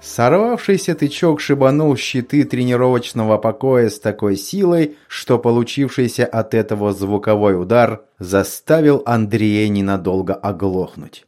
Сорвавшийся тычок шибанул щиты тренировочного покоя с такой силой, что получившийся от этого звуковой удар заставил Андрея ненадолго оглохнуть.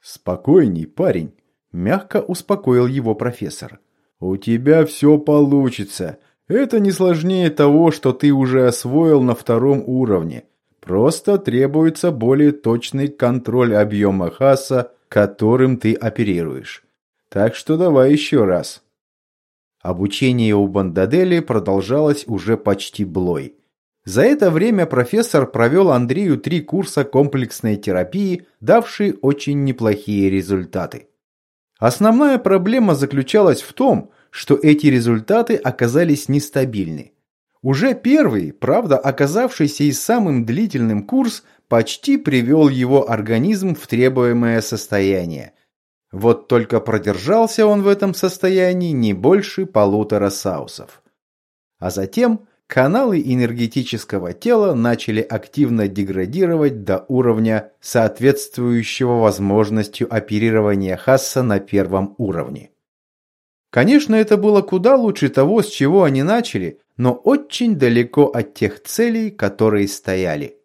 «Спокойней, парень», – мягко успокоил его профессор. «У тебя все получится. Это не сложнее того, что ты уже освоил на втором уровне. Просто требуется более точный контроль объема хаса, которым ты оперируешь. Так что давай еще раз. Обучение у Бандадели продолжалось уже почти блой. За это время профессор провел Андрею три курса комплексной терапии, давшие очень неплохие результаты. Основная проблема заключалась в том, что эти результаты оказались нестабильны. Уже первый, правда оказавшийся и самым длительным курс, почти привел его организм в требуемое состояние, вот только продержался он в этом состоянии не больше полутора саусов. А затем каналы энергетического тела начали активно деградировать до уровня, соответствующего возможностью оперирования Хасса на первом уровне. Конечно, это было куда лучше того, с чего они начали, но очень далеко от тех целей, которые стояли.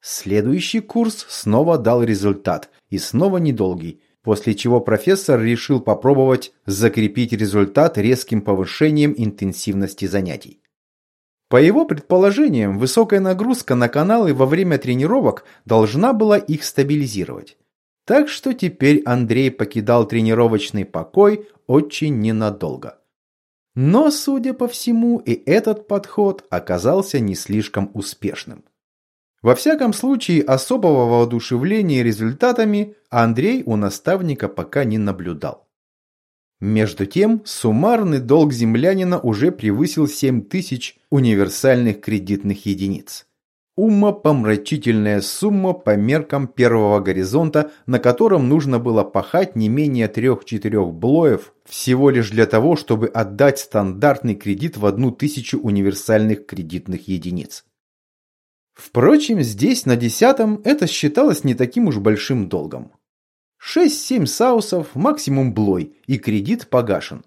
Следующий курс снова дал результат, и снова недолгий, после чего профессор решил попробовать закрепить результат резким повышением интенсивности занятий. По его предположениям, высокая нагрузка на каналы во время тренировок должна была их стабилизировать. Так что теперь Андрей покидал тренировочный покой очень ненадолго. Но, судя по всему, и этот подход оказался не слишком успешным. Во всяком случае, особого воодушевления результатами Андрей у наставника пока не наблюдал. Между тем, суммарный долг землянина уже превысил 7 тысяч универсальных кредитных единиц. Умопомрачительная сумма по меркам первого горизонта, на котором нужно было пахать не менее 3-4 блоев, всего лишь для того, чтобы отдать стандартный кредит в одну тысячу универсальных кредитных единиц. Впрочем, здесь, на десятом, это считалось не таким уж большим долгом. Шесть-семь саусов, максимум блой, и кредит погашен.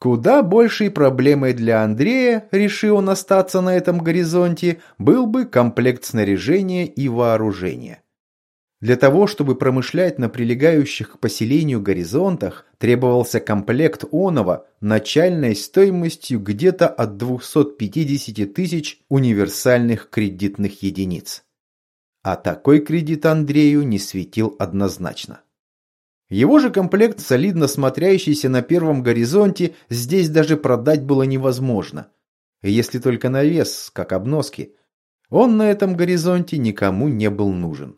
Куда большей проблемой для Андрея, решил он остаться на этом горизонте, был бы комплект снаряжения и вооружения. Для того, чтобы промышлять на прилегающих к поселению горизонтах, требовался комплект Онова начальной стоимостью где-то от 250 тысяч универсальных кредитных единиц. А такой кредит Андрею не светил однозначно. Его же комплект, солидно смотрящийся на первом горизонте, здесь даже продать было невозможно. Если только на вес, как обноски. Он на этом горизонте никому не был нужен.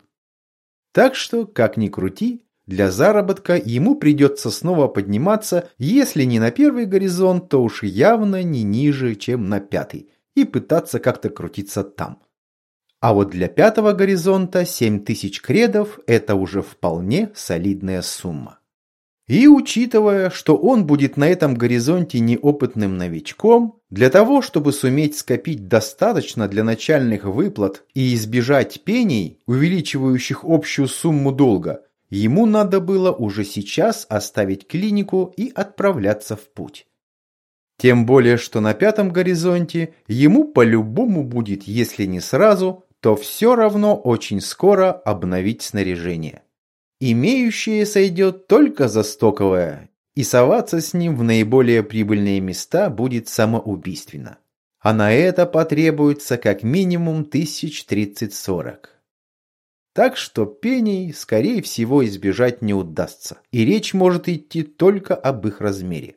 Так что, как ни крути, для заработка ему придется снова подниматься, если не на первый горизонт, то уж явно не ниже, чем на пятый, и пытаться как-то крутиться там. А вот для пятого горизонта 7000 кредов – это уже вполне солидная сумма. И учитывая, что он будет на этом горизонте неопытным новичком, для того, чтобы суметь скопить достаточно для начальных выплат и избежать пений, увеличивающих общую сумму долга, ему надо было уже сейчас оставить клинику и отправляться в путь. Тем более, что на пятом горизонте ему по-любому будет, если не сразу, то все равно очень скоро обновить снаряжение. Имеющее сойдет только за стоковое, и соваться с ним в наиболее прибыльные места будет самоубийственно. А на это потребуется как минимум тысяч тридцать-сорок. Так что пений, скорее всего, избежать не удастся, и речь может идти только об их размере.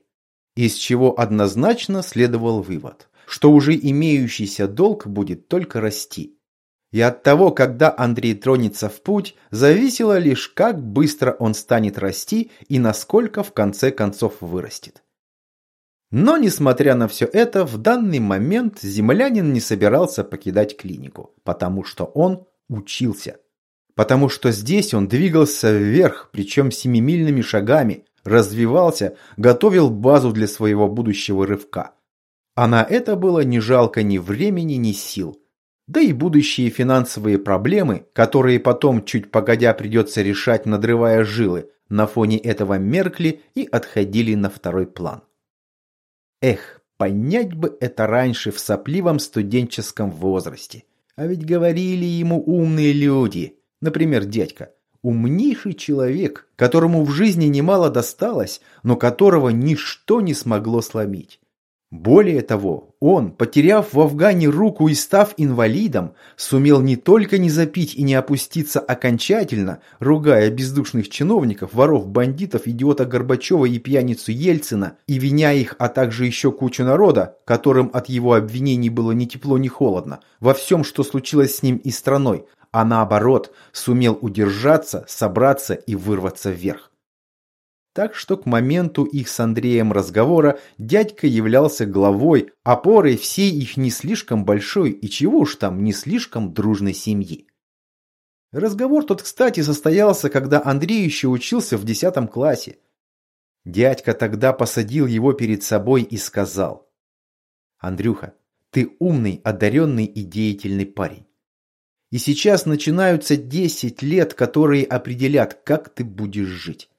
Из чего однозначно следовал вывод, что уже имеющийся долг будет только расти, и от того, когда Андрей тронется в путь, зависело лишь, как быстро он станет расти и насколько в конце концов вырастет. Но, несмотря на все это, в данный момент землянин не собирался покидать клинику, потому что он учился. Потому что здесь он двигался вверх, причем семимильными шагами, развивался, готовил базу для своего будущего рывка. А на это было не жалко ни времени, ни сил – да и будущие финансовые проблемы, которые потом чуть погодя придется решать, надрывая жилы, на фоне этого меркли и отходили на второй план. Эх, понять бы это раньше в сопливом студенческом возрасте. А ведь говорили ему умные люди, например, дядька, умнейший человек, которому в жизни немало досталось, но которого ничто не смогло сломить. Более того, он, потеряв в Афгане руку и став инвалидом, сумел не только не запить и не опуститься окончательно, ругая бездушных чиновников, воров, бандитов, идиота Горбачева и пьяницу Ельцина, и виня их, а также еще кучу народа, которым от его обвинений было ни тепло, ни холодно, во всем, что случилось с ним и страной, а наоборот, сумел удержаться, собраться и вырваться вверх. Так что к моменту их с Андреем разговора дядька являлся главой, опорой всей их не слишком большой и чего уж там не слишком дружной семьи. Разговор тот, кстати, состоялся, когда Андрей еще учился в десятом классе. Дядька тогда посадил его перед собой и сказал. «Андрюха, ты умный, одаренный и деятельный парень. И сейчас начинаются десять лет, которые определят, как ты будешь жить.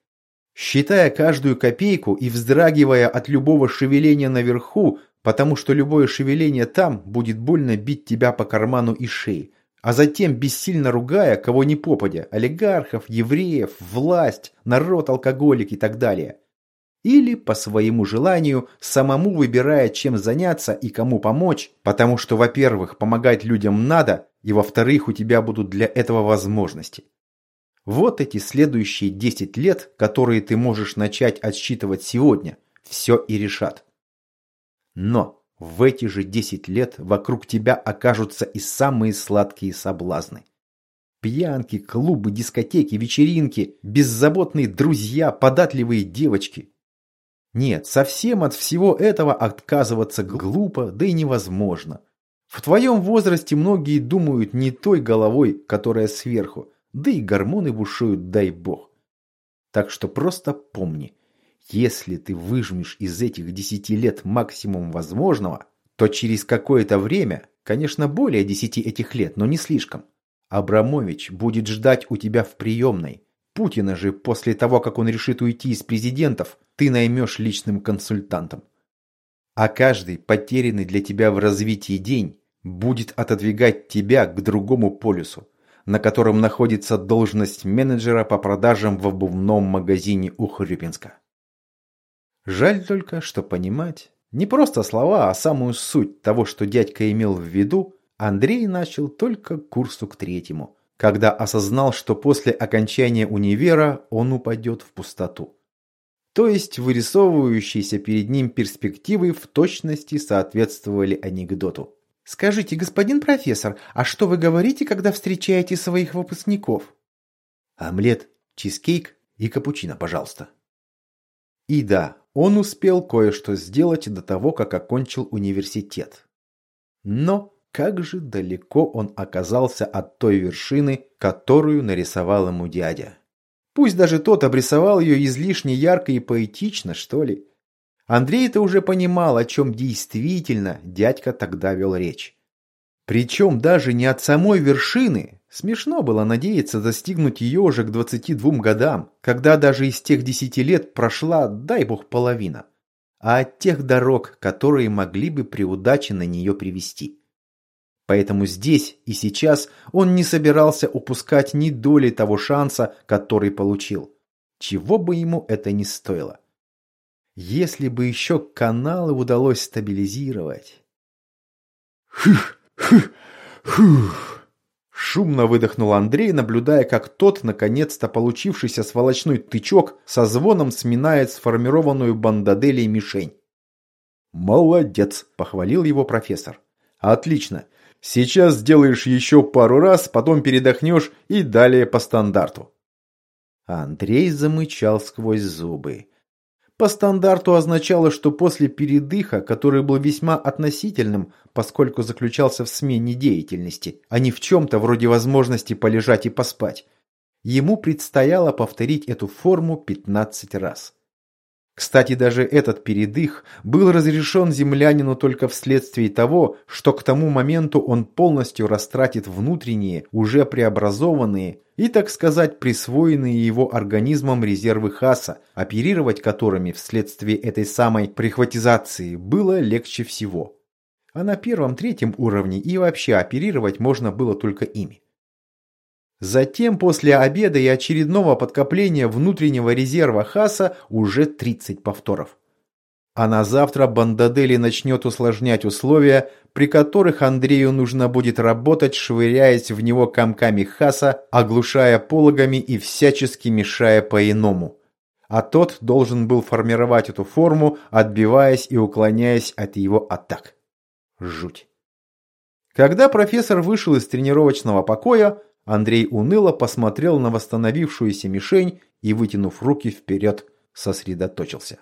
Считая каждую копейку и вздрагивая от любого шевеления наверху, потому что любое шевеление там будет больно бить тебя по карману и шее, а затем бессильно ругая, кого ни попадя, олигархов, евреев, власть, народ, алкоголик и так далее. Или, по своему желанию, самому выбирая, чем заняться и кому помочь, потому что, во-первых, помогать людям надо, и, во-вторых, у тебя будут для этого возможности. Вот эти следующие 10 лет, которые ты можешь начать отсчитывать сегодня, все и решат. Но в эти же 10 лет вокруг тебя окажутся и самые сладкие соблазны. Пьянки, клубы, дискотеки, вечеринки, беззаботные друзья, податливые девочки. Нет, совсем от всего этого отказываться глупо, да и невозможно. В твоем возрасте многие думают не той головой, которая сверху, да и гормоны бушуют, дай бог. Так что просто помни, если ты выжмешь из этих десяти лет максимум возможного, то через какое-то время, конечно, более десяти этих лет, но не слишком, Абрамович будет ждать у тебя в приемной. Путина же после того, как он решит уйти из президентов, ты наймешь личным консультантом. А каждый потерянный для тебя в развитии день будет отодвигать тебя к другому полюсу, на котором находится должность менеджера по продажам в обувном магазине у Хрюпинска. Жаль только, что понимать не просто слова, а самую суть того, что дядька имел в виду, Андрей начал только к курсу к третьему, когда осознал, что после окончания универа он упадет в пустоту. То есть вырисовывающиеся перед ним перспективы в точности соответствовали анекдоту. Скажите, господин профессор, а что вы говорите, когда встречаете своих выпускников? Омлет, чизкейк и капучино, пожалуйста. И да, он успел кое-что сделать до того, как окончил университет. Но как же далеко он оказался от той вершины, которую нарисовал ему дядя. Пусть даже тот обрисовал ее излишне ярко и поэтично, что ли. Андрей-то уже понимал, о чем действительно дядька тогда вел речь. Причем даже не от самой вершины. Смешно было надеяться достигнуть ее уже к 22 годам, когда даже из тех 10 лет прошла, дай бог, половина. А от тех дорог, которые могли бы при удаче на нее привести. Поэтому здесь и сейчас он не собирался упускать ни доли того шанса, который получил. Чего бы ему это ни стоило. Если бы еще каналы удалось стабилизировать. Хых, хых, хух. Шумно выдохнул Андрей, наблюдая, как тот, наконец-то получившийся сволочной тычок, со звоном сминает сформированную бандаделей мишень. «Молодец!» – похвалил его профессор. «Отлично. Сейчас сделаешь еще пару раз, потом передохнешь и далее по стандарту». Андрей замычал сквозь зубы. По стандарту означало, что после передыха, который был весьма относительным, поскольку заключался в смене деятельности, а не в чем-то вроде возможности полежать и поспать, ему предстояло повторить эту форму 15 раз. Кстати, даже этот передых был разрешен землянину только вследствие того, что к тому моменту он полностью растратит внутренние, уже преобразованные и, так сказать, присвоенные его организмом резервы Хаса, оперировать которыми вследствие этой самой прихватизации было легче всего. А на первом-третьем уровне и вообще оперировать можно было только ими. Затем после обеда и очередного подкопления внутреннего резерва Хаса уже 30 повторов. А на завтра Бандадели начнет усложнять условия, при которых Андрею нужно будет работать, швыряясь в него комками Хаса, оглушая пологами и всячески мешая по-иному. А тот должен был формировать эту форму, отбиваясь и уклоняясь от его атак. Жуть. Когда профессор вышел из тренировочного покоя, Андрей уныло посмотрел на восстановившуюся мишень и, вытянув руки вперед, сосредоточился.